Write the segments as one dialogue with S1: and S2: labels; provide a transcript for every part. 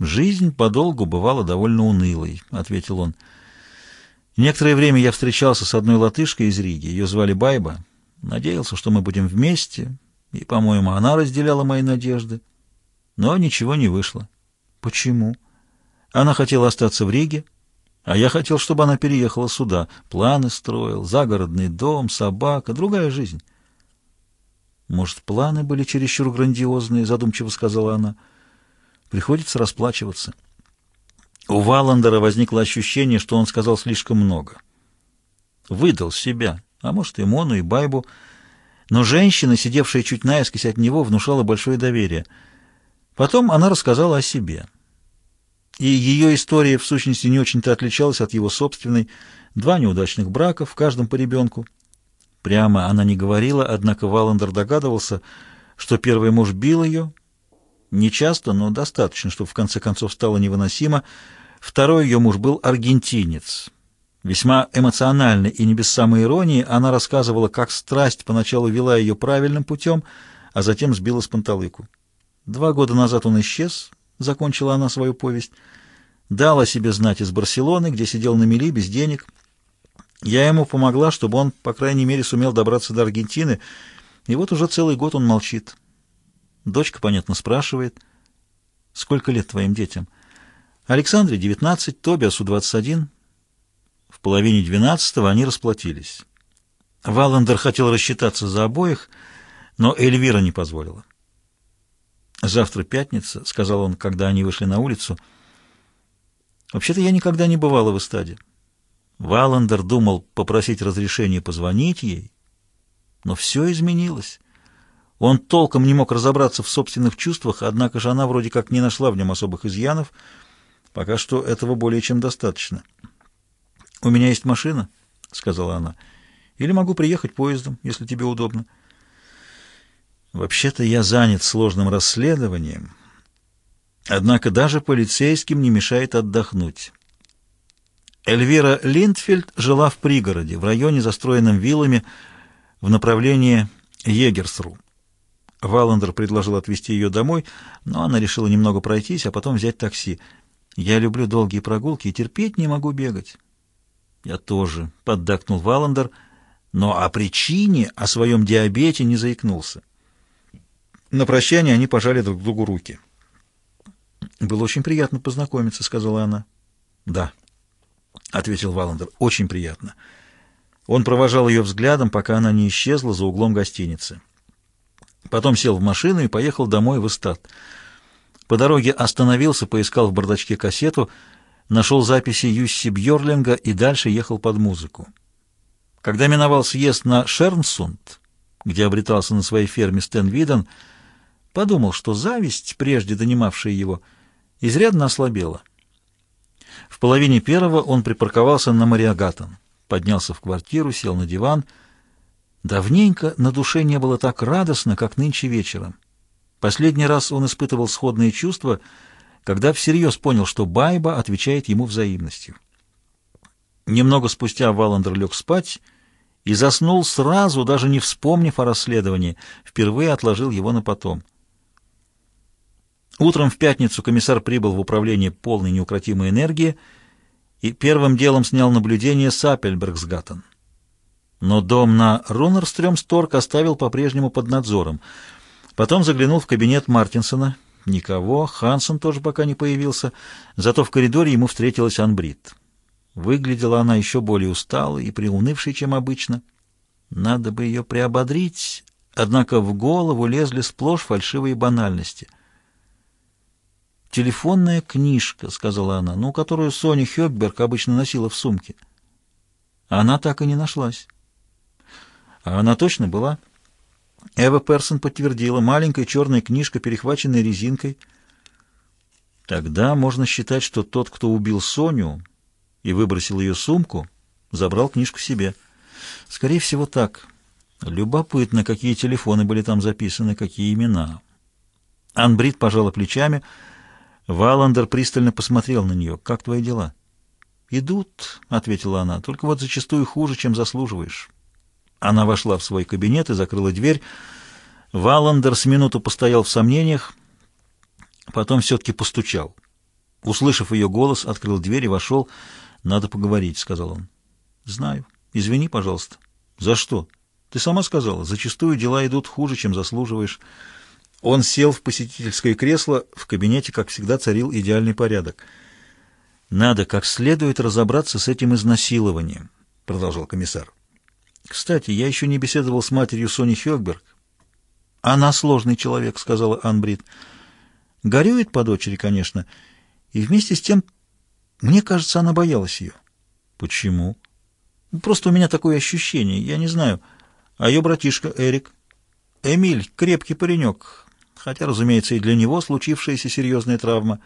S1: «Жизнь подолгу бывала довольно унылой», — ответил он. «Некоторое время я встречался с одной латышкой из Риги, ее звали Байба. Надеялся, что мы будем вместе, и, по-моему, она разделяла мои надежды. Но ничего не вышло. Почему? Она хотела остаться в Риге, а я хотел, чтобы она переехала сюда. Планы строил, загородный дом, собака, другая жизнь». «Может, планы были чересчур грандиозные?» — задумчиво сказала она. — Приходится расплачиваться. У Валандера возникло ощущение, что он сказал слишком много. Выдал себя, а может и Мону, и Байбу. Но женщина, сидевшая чуть наискось от него, внушала большое доверие. Потом она рассказала о себе. И ее история, в сущности, не очень-то отличалась от его собственной. Два неудачных брака, в каждом по ребенку. Прямо она не говорила, однако Валандер догадывался, что первый муж бил ее, не часто, но достаточно, чтобы в конце концов стало невыносимо. Второй ее муж был аргентинец. Весьма эмоционально и не без самой иронии она рассказывала, как страсть поначалу вела ее правильным путем, а затем сбила с панталыку. Два года назад он исчез, закончила она свою повесть, дал о себе знать из Барселоны, где сидел на мели без денег. Я ему помогла, чтобы он, по крайней мере, сумел добраться до Аргентины, и вот уже целый год он молчит. Дочка, понятно, спрашивает, сколько лет твоим детям? Александре 19, Тобиасу 21. В половине двенадцатого они расплатились. Валандер хотел рассчитаться за обоих, но Эльвира не позволила. «Завтра пятница», — сказал он, когда они вышли на улицу. «Вообще-то я никогда не бывала в эстаде». Валандер думал попросить разрешения позвонить ей, но все изменилось. Он толком не мог разобраться в собственных чувствах, однако же она вроде как не нашла в нем особых изъянов. Пока что этого более чем достаточно. «У меня есть машина», — сказала она. «Или могу приехать поездом, если тебе удобно». «Вообще-то я занят сложным расследованием, однако даже полицейским не мешает отдохнуть». Эльвира Линдфельд жила в пригороде, в районе, застроенном виллами, в направлении Егерсру. Валандер предложил отвезти ее домой, но она решила немного пройтись, а потом взять такси. «Я люблю долгие прогулки и терпеть не могу бегать». «Я тоже», — поддакнул Валандер, но о причине, о своем диабете не заикнулся. На прощание они пожали друг другу руки. «Было очень приятно познакомиться», — сказала она. «Да», — ответил Валандер, — «очень приятно». Он провожал ее взглядом, пока она не исчезла за углом гостиницы. Потом сел в машину и поехал домой в Эстат. По дороге остановился, поискал в бардачке кассету, нашел записи Юсси Бьорлинга и дальше ехал под музыку. Когда миновал съезд на Шернсунд, где обретался на своей ферме Стэн Виден, подумал, что зависть, прежде донимавшая его, изрядно ослабела. В половине первого он припарковался на Мариагатон, поднялся в квартиру, сел на диван — Давненько на душе не было так радостно, как нынче вечером. Последний раз он испытывал сходные чувства, когда всерьез понял, что Байба отвечает ему взаимностью. Немного спустя Валандер лег спать и заснул сразу, даже не вспомнив о расследовании, впервые отложил его на потом. Утром в пятницу комиссар прибыл в управление полной неукротимой энергии и первым делом снял наблюдение с Аппельбергсгаттен. Но дом на Рунерстрёмсторг оставил по-прежнему под надзором. Потом заглянул в кабинет Мартинсона. Никого, Хансен тоже пока не появился. Зато в коридоре ему встретилась Анбрид. Выглядела она еще более усталой и приунывшей, чем обычно. Надо бы ее приободрить, однако в голову лезли сплошь фальшивые банальности. «Телефонная книжка», — сказала она, — «ну, которую Соня Хёкберг обычно носила в сумке». Она так и не нашлась. А она точно была. Эва Персон подтвердила. Маленькая черная книжка, перехваченная резинкой. Тогда можно считать, что тот, кто убил Соню и выбросил ее сумку, забрал книжку себе. Скорее всего, так. Любопытно, какие телефоны были там записаны, какие имена. Анбрид пожала плечами. Валандер пристально посмотрел на нее. «Как твои дела?» «Идут», — ответила она, — «только вот зачастую хуже, чем заслуживаешь». Она вошла в свой кабинет и закрыла дверь. Валандер с минуту постоял в сомнениях, потом все-таки постучал. Услышав ее голос, открыл дверь и вошел. «Надо поговорить», — сказал он. «Знаю. Извини, пожалуйста». «За что?» «Ты сама сказала. Зачастую дела идут хуже, чем заслуживаешь». Он сел в посетительское кресло. В кабинете, как всегда, царил идеальный порядок. «Надо как следует разобраться с этим изнасилованием», — продолжал комиссар. «Кстати, я еще не беседовал с матерью Сони Хёкберг». «Она сложный человек», — сказала Анбрид. «Горюет по дочери, конечно, и вместе с тем, мне кажется, она боялась ее». «Почему?» «Просто у меня такое ощущение, я не знаю. А ее братишка Эрик?» «Эмиль, крепкий паренек, хотя, разумеется, и для него случившаяся серьезная травма».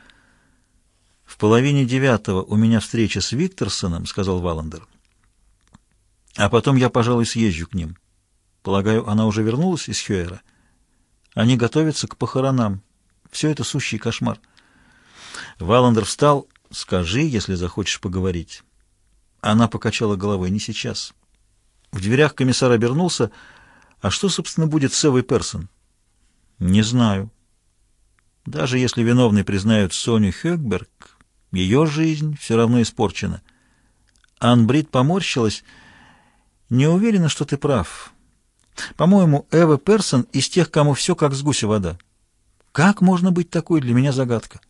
S1: «В половине девятого у меня встреча с Викторсоном», — сказал Валандер. «А потом я, пожалуй, съезжу к ним. Полагаю, она уже вернулась из Хюэра. Они готовятся к похоронам. Все это сущий кошмар». Валандер встал. «Скажи, если захочешь поговорить». Она покачала головой. «Не сейчас». В дверях комиссар обернулся. «А что, собственно, будет с Эвой Персон?» «Не знаю». Даже если виновный признают Соню Хёкберг, ее жизнь все равно испорчена. Анбрид поморщилась. «Не уверена, что ты прав. По-моему, Эва Персон из тех, кому все как с гуся вода. Как можно быть такой, для меня загадка».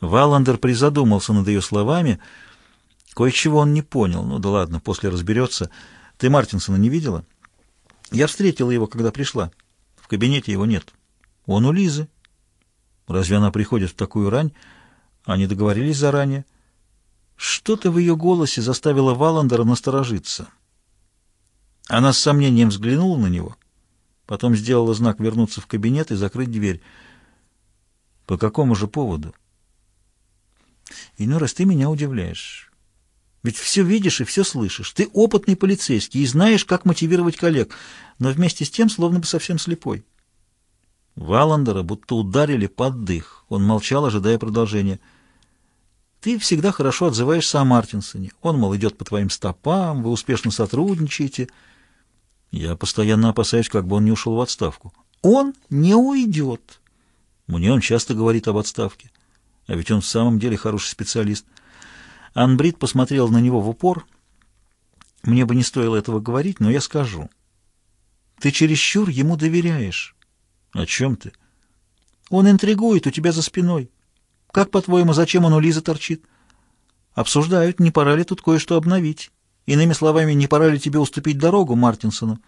S1: Валандер призадумался над ее словами. Кое-чего он не понял. Ну да ладно, после разберется. Ты Мартинсона не видела? Я встретила его, когда пришла. В кабинете его нет. Он у Лизы. Разве она приходит в такую рань? Они договорились заранее. Что-то в ее голосе заставило Валандера насторожиться. Она с сомнением взглянула на него, потом сделала знак вернуться в кабинет и закрыть дверь. По какому же поводу? Иной раз ты меня удивляешь. Ведь все видишь и все слышишь. Ты опытный полицейский и знаешь, как мотивировать коллег, но вместе с тем словно бы совсем слепой. Валандера будто ударили под дых. Он молчал, ожидая продолжения. Ты всегда хорошо отзываешься о Мартинсоне. Он, мол, идет по твоим стопам, вы успешно сотрудничаете. Я постоянно опасаюсь, как бы он не ушел в отставку. Он не уйдет. Мне он часто говорит об отставке. А ведь он в самом деле хороший специалист. Анбрид посмотрел на него в упор. Мне бы не стоило этого говорить, но я скажу. Ты чересчур ему доверяешь. О чем ты? Он интригует у тебя за спиной. Как, по-твоему, зачем он у Лизы торчит? Обсуждают, не пора ли тут кое-что обновить. Иными словами, не пора ли тебе уступить дорогу Мартинсону?